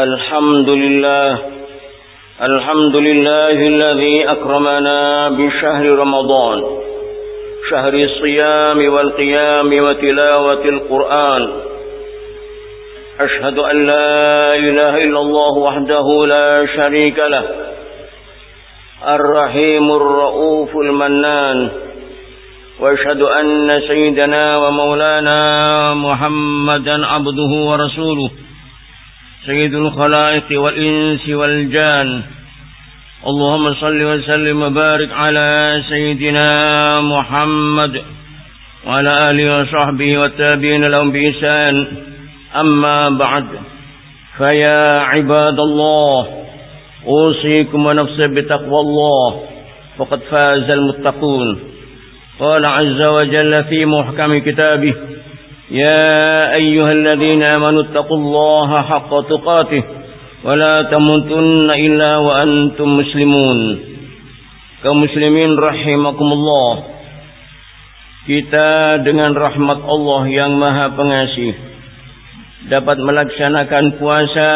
الحمد لله الحمد لله الذي أكرمنا بشهر رمضان شهر الصيام والقيام وتلاوة القرآن. أشهد أن لا إله إلا الله وحده لا شريك له الرحيم الرؤوف المنان وأشهد أن سيدنا ومولانا محمدا عبده ورسوله. سيد الخلائق والإنس والجان. اللهم صل وسلم وبارك على سيدنا محمد وعلى آله وصحبه والتابعين لهم بإحسان. أما بعد فيا عباد الله أوصيكم ونفسي بتقوى الله فقد فاز المتقون. قال عز وجل في محكم كتابه يا أيها الذين آمنوا اتقوا الله حق تقاته ولا تموتن إلا وأنتم مسلمون كمسلمين رحمكم الله kita dengan rahmat Allah yang maha pengasih dapat melaksanakan puasa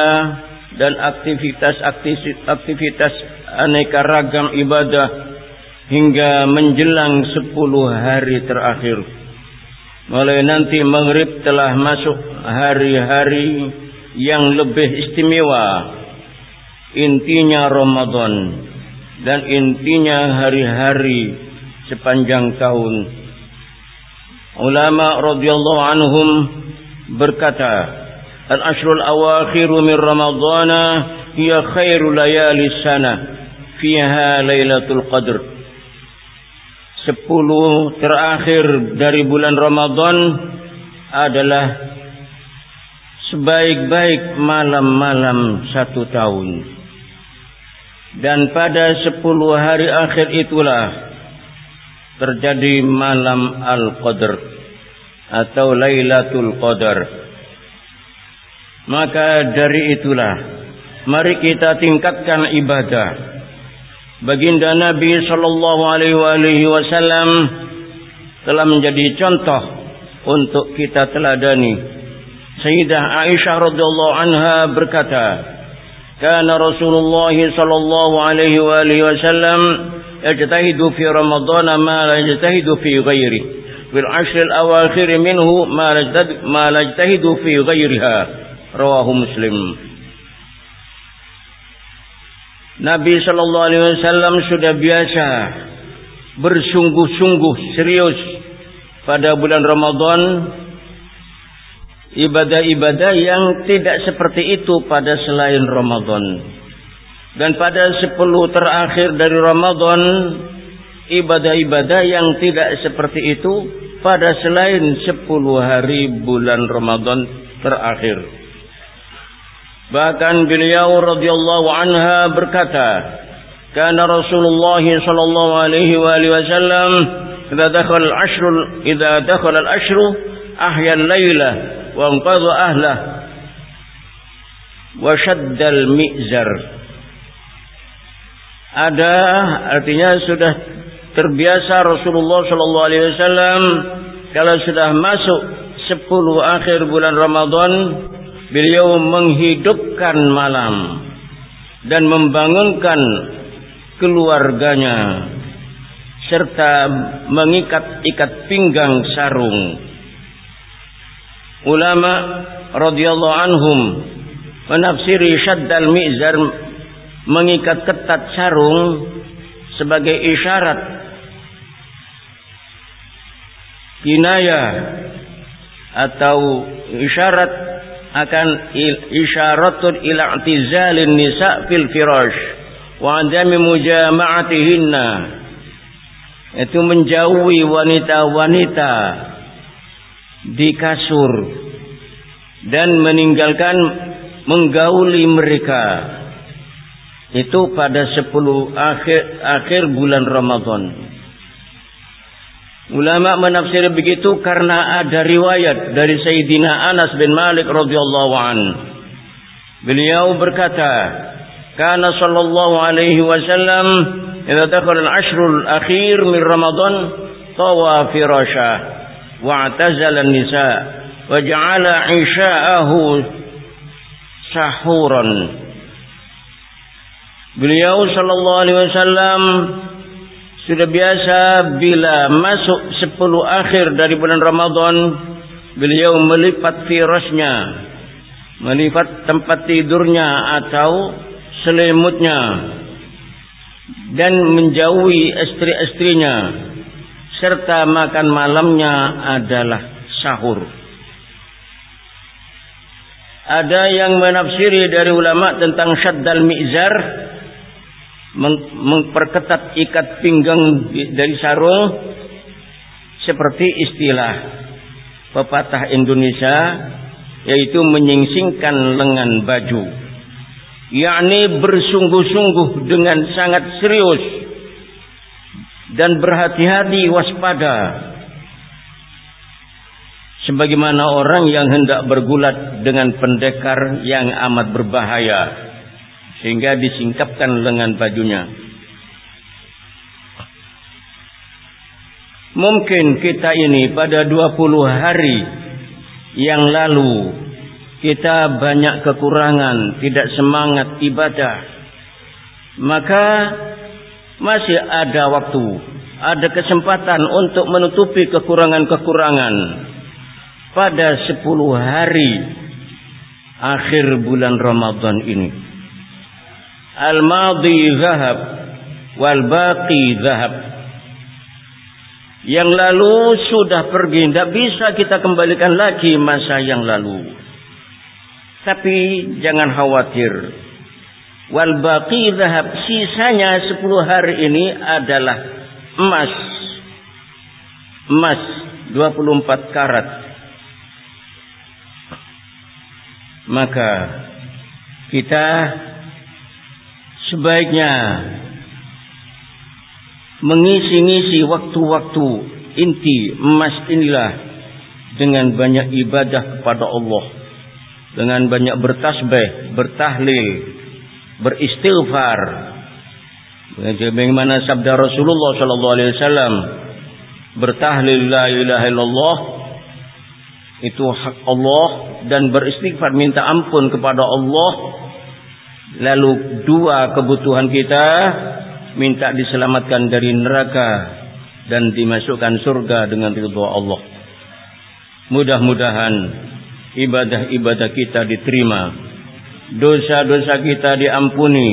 dan aktivitas-aktivitas aneka ragam ibadah hingga menjelang sepuluh hari terakhir. Mulai nanti maghrib telah masuk hari-hari yang lebih istimewa. Intinya Ramadan dan intinya hari-hari sepanjang tahun. Ulama radhiyallahu anhum berkata, "Al-ashrul awakhiru min Ramadhan hiya khairu layali sana fiha Lailatul Qadr." Sepuluh terakhir dari bulan Ramadan adalah sebaik-baik malam-malam satu tahun. Dan pada sepuluh hari akhir itulah terjadi malam Al-Qadr atau Lailatul Qadar. Maka dari itulah mari kita tingkatkan ibadah Baginda Nabi sallallahu alaihi wasallam telah menjadi contoh untuk kita teladani. Sayyidah Aisyah radhiyallahu anha berkata, "Kana Rasulullah sallallahu alaihi wasallam yajtahidu fi Ramadan ma la yajtahidu fi ghairi. Fil ashr al-awakhir minhu ma la yajtahidu fi ghairiha." Rawahu Muslim. Nabi Shallallahu Alaihi Wasallam sudah biasa bersungguh-sungguh serius pada bulan Ramadan ibadah-ibadah yang tidak seperti itu pada selain Ramadan dan pada sepuluh terakhir dari Ramadan ibadah-ibadah yang tidak seperti itu pada selain sepuluh hari bulan Ramadan terakhir. Bahkan beliau radhiyallahu anha berkata, "Kana Rasulullah sallallahu alaihi wa alihi wasallam idza dakhala al-ashr idza dakhala al-ashr ahya al-laila wa anqadha ahlah wa shadda al-mi'zar." Ada artinya sudah terbiasa Rasulullah sallallahu alaihi wasallam kalau sudah masuk 10 akhir bulan Ramadan beliau menghidupkan malam dan membangunkan keluarganya serta mengikat-ikat pinggang sarung. Ulama radhiyallahu anhum menafsiri syaddal mizar mengikat ketat sarung sebagai isyarat kinaya atau isyarat akan isyaratun ila i'tizalin nisa fil firash wa adami mujama'atihinna. Itu menjauhi wanita-wanita di kasur dan meninggalkan menggauli mereka. Itu pada 10 akhir akhir bulan Ramadan Ulama menafsir begitu karena ada riwayat dari Sayyidina Anas bin Malik radhiyallahu an. Beliau berkata, "Kana sallallahu alaihi wasallam idza dakhala al-ashr al-akhir min Ramadan tawa firasha wa i'tazala an-nisa wa ja'ala 'isha'ahu sahuran. Beliau sallallahu alaihi wasallam sudah biasa bila masuk sepuluh akhir dari bulan Ramadan beliau melipat firasnya melipat tempat tidurnya atau selimutnya dan menjauhi istri-istrinya serta makan malamnya adalah sahur. Ada yang menafsiri dari ulama tentang syaddal mizar memperketat ikat pinggang dari sarung seperti istilah pepatah Indonesia yaitu menyingsingkan lengan baju. Yakni bersungguh-sungguh dengan sangat serius dan berhati-hati waspada. Sebagaimana orang yang hendak bergulat dengan pendekar yang amat berbahaya sehingga disingkapkan lengan bajunya mungkin kita ini pada 20 hari yang lalu kita banyak kekurangan, tidak semangat ibadah, maka masih ada waktu, ada kesempatan untuk menutupi kekurangan-kekurangan pada sepuluh hari akhir bulan Ramadan ini. Al-madi zahab wal baqi zahab. Yang lalu sudah pergi, tidak bisa kita kembalikan lagi masa yang lalu. Tapi jangan khawatir. Wal baqi zahab sisanya 10 hari ini adalah emas. Emas 24 karat. Maka kita sebaiknya mengisi-ngisi waktu-waktu inti emas inilah dengan banyak ibadah kepada Allah dengan banyak bertasbih, bertahlil, beristighfar. Bagaimana sabda Rasulullah sallallahu alaihi wasallam, bertahlil la ilaha illallah itu hak Allah dan beristighfar minta ampun kepada Allah. Lalu dua kebutuhan kita minta diselamatkan dari neraka dan dimasukkan surga dengan ridha Allah. Mudah-mudahan ibadah-ibadah kita diterima, dosa-dosa kita diampuni,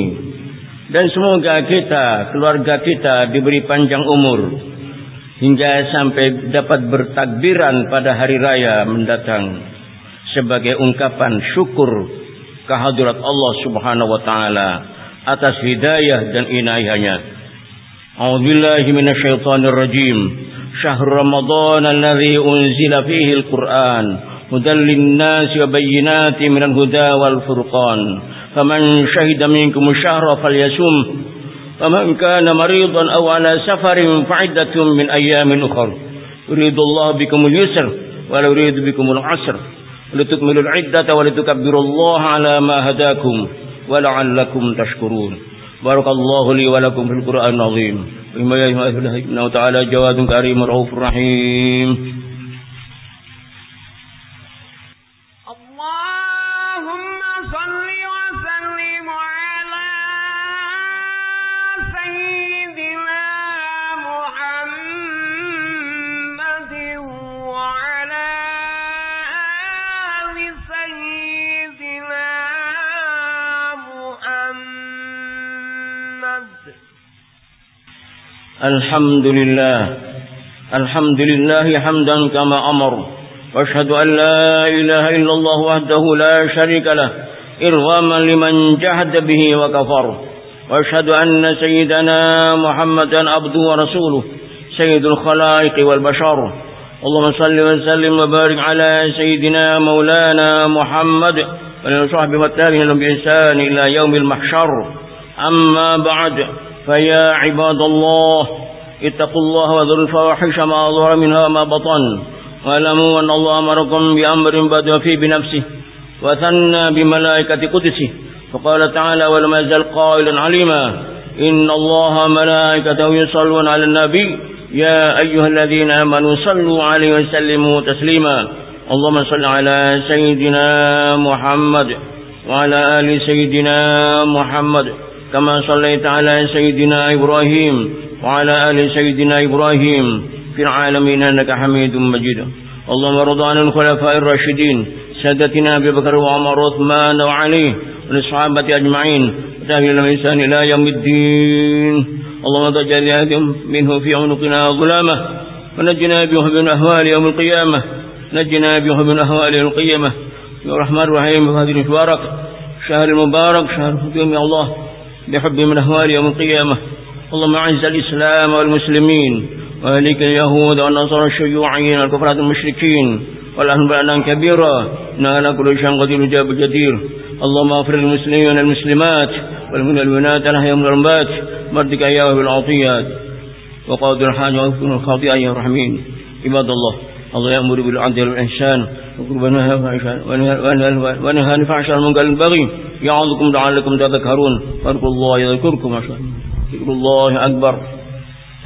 dan semoga kita, keluarga kita diberi panjang umur hingga sampai dapat bertakbiran pada hari raya mendatang sebagai ungkapan syukur kehadirat Allah Subhanahu wa taala atas hidayah dan inayahnya. A'udzubillahi minasyaitonir rajim. Syahr Ramadan alladzi unzila fihi al-Qur'an هدى للناس وبينات من الهدى والفرقان فمن شهد منكم الشهر فليسم ومن كان مريضا أو على سفر فعدة من أيام أخر يريد الله بكم اليسر ولا يريد بكم العسر لتكملوا العدة ولتكبروا الله على ما هداكم ولعلكم تشكرون. بارك الله لي ولكم في القرآن العظيم. وإما إنه تعالى جواد كريم رؤوف رحيم الحمد. لله. الحمد لله حمدا كما أمر. وأشهد أن لا إله إلا الله وحده لا شريك له إرغاما لمن جهد به وكفر. وأشهد أن سيدنا محمدا عبده ورسوله سيد الخلائق والبشر. اللهم صل وسلم وبارك على سيدنا مولانا محمد وصحبه والتابعين بإحسان إلى يوم المحشر. أما بعد فيا عباد الله اتقوا الله وذروا الفواحش ما ظهر منها ما بطن. واعلموا أن الله أمركم بأمر بدأ فيه بنفسه وثنى بملائكة قدسه. فقال تعالى ولم يزل قائلا عليما إن الله ملائكته يصلون على النبي. يا أيها الذين آمنوا صلوا عليه وسلموا تسليما. اللهم صل على سيدنا محمد وعلى آل سيدنا محمد. كما صليت على سيدنا إبراهيم وعلى آل سيدنا إبراهيم في العالمين أنك حميد مجيد. اللهم رضى عن الخلفاء الراشدين سادتنا أبي بكر وعمر وعثمان وعلي والصحابة أجمعين وتابع الإنسان إلى يوم الدين. اللهم تجعل منه في عنقنا ظلامة ونجنا به من أهوال يوم القيامة نجنا به من أهوال يوم القيامة. يا الرحمن الرحيم هذه المبارك شهر المبارك شهر يوم الله. بحب من أهوال يوم القيامة اللهم أعز الإسلام والمسلمين وهلك اليهود والنصارى الشيوعيين والكفرات المشركين والأهل بأنا كبيرا إن على كل شيء قدير جاب جدير اللهم اغفر للمسلمين والمسلمات والمن البنات الأحياء والأموات مردك إياه بالعطيات وقاضي الحاج وغفر الخاطئة يا رحمين عباد الله الله يأمر بالعدل والإحسان ونهى عن الفحشاء والمنكر البغي يعظكم لعلكم تذكرون فاذكروا الله يذكركم ذكر الله أكبر.